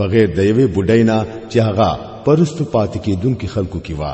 بغیر د یوې بډاینا چې هغه پرستو پات کې دونکو خلکو کې وا